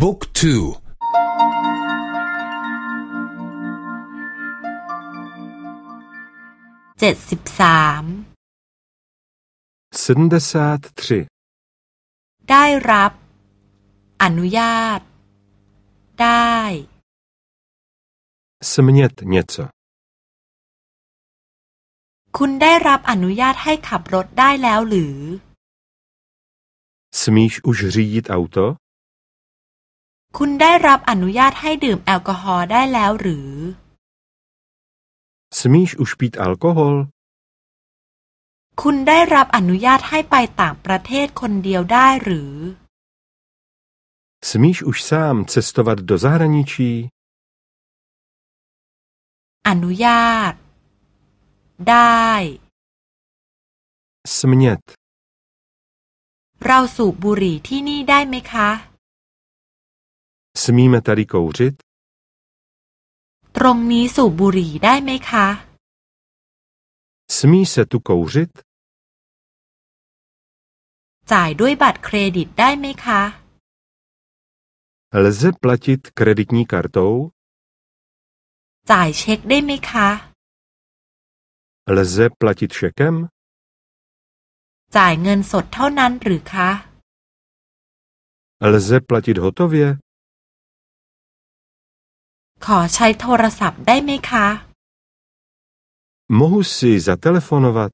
บุ๊กทูเจ็ดสิบสามได้รับ อนุญาต ได้ Smět něco. คุณได้รับอนุญาตให้ขับรถได้แล้วหรือ Smíš už řídit auto? คุณได้รับอนุญาตให้ดื่มแอลกอฮอล์ได้แล้วหรือ Smíš už pít alkohol? คุณได้รับอนุญาตให้ไปต่างประเทศคนเดียวได้หรือ Smíš už sám cestovat do zahraničí? อนุญาต ได้ Smět. เราสูบบุหรี่ที่นี่ได้ไหมคะ Smíme tady kouřit? ตรงนี้สูบบุหรี่ได้ไหมคะ Smí se tu kouřit? จ่ายด้วยบัตรเครดิตได้ไหมคะ Lze platit kreditní kartou? จ่ายเช็คได้ไหมคะ Lze platit šekem? จ่ายเงินสดเท่านั้นหรือคะ Lze platit hotově? ขอใช้โทรศัพท์ได้ไหมคะ Mohu si zatelefonovat?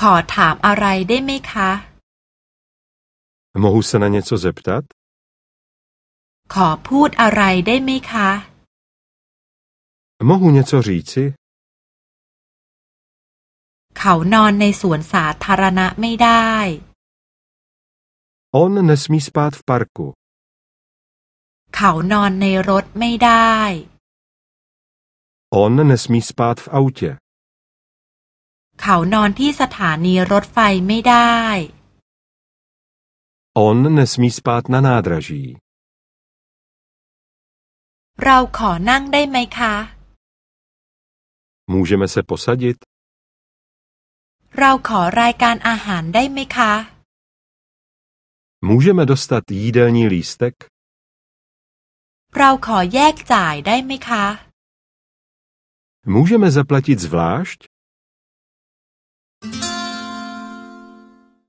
ขอถามอะไรได้ไหมคะ Mohu se na něco zeptat? ขอพูดอะไรได้ไหมคะ Mohu něco říci? เขานอนในสวนสาธารณะไม่ได้ On nesmí spát v parku. เขานอนในรถไม่ได้ On nesmí spát v autě. เขานอนที่สถานีรถไฟไม่ได้ On nesmí spát na nádraží. เราขอนั่งได้ไหมคะ Můžeme se posadit? เราขอรายการอาหารได้ไหมคะ Můžeme dostat jídelní lístek? เราขอแยกจ่ายได้ไหมคะ Můžeme zaplatit zvlášť?